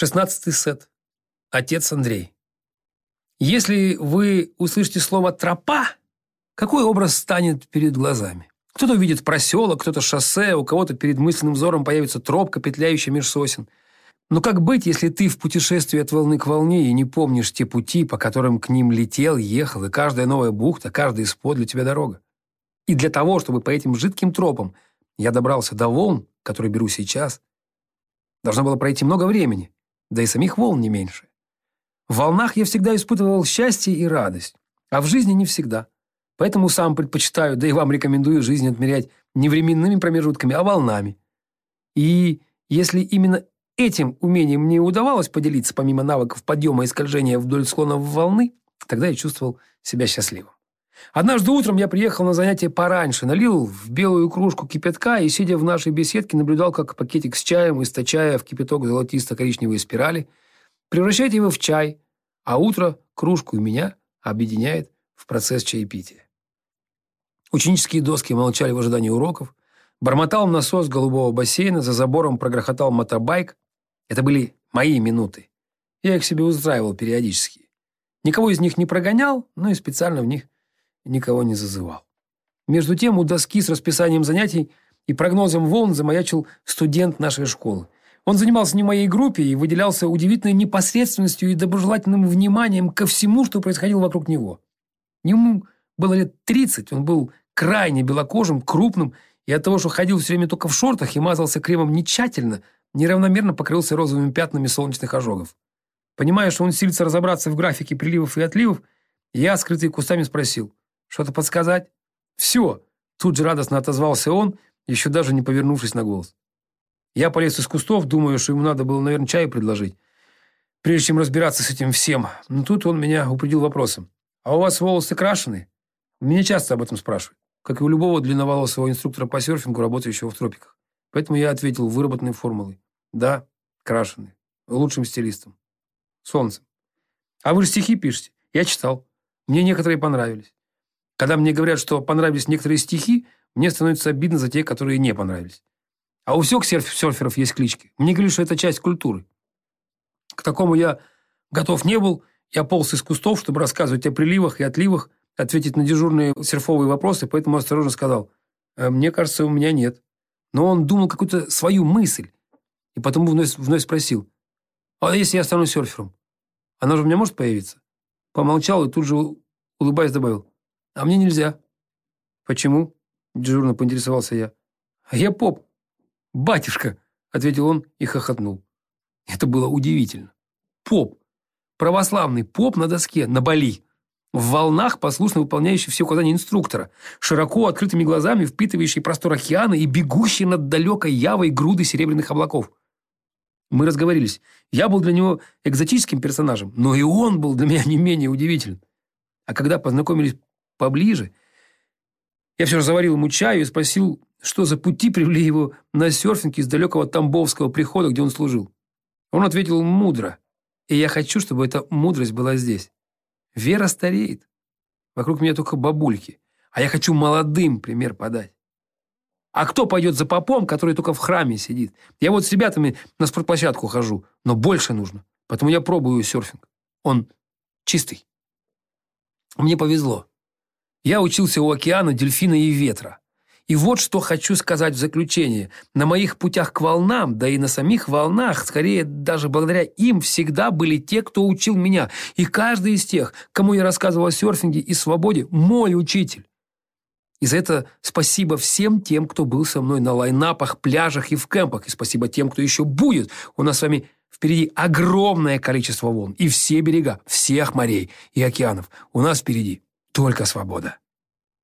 Шестнадцатый сет. Отец Андрей. Если вы услышите слово «тропа», какой образ станет перед глазами? Кто-то увидит проселок, кто-то шоссе, у кого-то перед мысленным взором появится тропка, петляющая меж сосен. Но как быть, если ты в путешествии от волны к волне и не помнишь те пути, по которым к ним летел, ехал, и каждая новая бухта, каждый спот для тебя дорога? И для того, чтобы по этим жидким тропам я добрался до волн, которые беру сейчас, должно было пройти много времени, да и самих волн не меньше. В волнах я всегда испытывал счастье и радость, а в жизни не всегда. Поэтому сам предпочитаю, да и вам рекомендую жизнь отмерять не временными промежутками, а волнами. И если именно этим умением мне удавалось поделиться, помимо навыков подъема и скольжения вдоль склонов волны, тогда я чувствовал себя счастливым. Однажды утром я приехал на занятие пораньше, налил в белую кружку кипятка и, сидя в нашей беседке, наблюдал, как пакетик с чаем, источая в кипяток золотисто-коричневые спирали, превращает его в чай, а утро кружку и меня объединяет в процесс чаепития. Ученические доски молчали в ожидании уроков, бормотал насос голубого бассейна, за забором прогрохотал мотобайк, это были мои минуты. Я их себе устраивал периодически. Никого из них не прогонял, но и специально в них никого не зазывал. Между тем у доски с расписанием занятий и прогнозом волн замаячил студент нашей школы. Он занимался не моей группе и выделялся удивительной непосредственностью и доброжелательным вниманием ко всему, что происходило вокруг него. Ему было лет 30, он был крайне белокожим, крупным, и от того, что ходил все время только в шортах и мазался кремом не неравномерно покрылся розовыми пятнами солнечных ожогов. Понимая, что он силится разобраться в графике приливов и отливов, я, скрытый кустами, спросил, что-то подсказать? «Все!» – тут же радостно отозвался он, еще даже не повернувшись на голос. Я полез из кустов, думаю, что ему надо было, наверное, чаю предложить, прежде чем разбираться с этим всем. Но тут он меня упредил вопросом. «А у вас волосы крашены?» Меня часто об этом спрашивают, как и у любого длинноволосого инструктора по серфингу, работающего в тропиках. Поэтому я ответил выработанной формулой. Да, крашеный. Лучшим стилистом. Солнцем. А вы же стихи пишете. Я читал. Мне некоторые понравились. Когда мне говорят, что понравились некоторые стихи, мне становится обидно за те, которые не понравились. А у всех серферов есть клички. Мне говорят, что это часть культуры. К такому я готов не был. Я полз из кустов, чтобы рассказывать о приливах и отливах, ответить на дежурные серфовые вопросы, поэтому осторожно сказал, «Э, «Мне кажется, у меня нет». Но он думал какую-то свою мысль. И потом вновь, вновь спросил, «А если я стану серфером? Она же у меня может появиться?» Помолчал и тут же, улыбаясь, добавил, «А мне нельзя». «Почему?» – дежурно поинтересовался я. «А я поп. «Батюшка!» – ответил он и хохотнул. Это было удивительно. Поп. Православный поп на доске, на Бали. В волнах, послушно выполняющий все указания инструктора, широко открытыми глазами впитывающий простор океана и бегущий над далекой явой груды серебряных облаков. Мы разговорились. Я был для него экзотическим персонажем, но и он был для меня не менее удивителен. А когда познакомились поближе, я все же заварил ему чаю и спросил, что за пути привели его на серфинг из далекого Тамбовского прихода, где он служил. Он ответил мудро. И я хочу, чтобы эта мудрость была здесь. Вера стареет. Вокруг меня только бабульки. А я хочу молодым пример подать. А кто пойдет за попом, который только в храме сидит? Я вот с ребятами на спортплощадку хожу, но больше нужно. Поэтому я пробую серфинг. Он чистый. Мне повезло. Я учился у океана, дельфина и ветра. И вот что хочу сказать в заключение. На моих путях к волнам, да и на самих волнах, скорее даже благодаря им, всегда были те, кто учил меня. И каждый из тех, кому я рассказывал о серфинге и свободе, мой учитель. И за это спасибо всем тем, кто был со мной на лайнапах, пляжах и в кемпах. И спасибо тем, кто еще будет. У нас с вами впереди огромное количество волн. И все берега, всех морей и океанов. У нас впереди только свобода.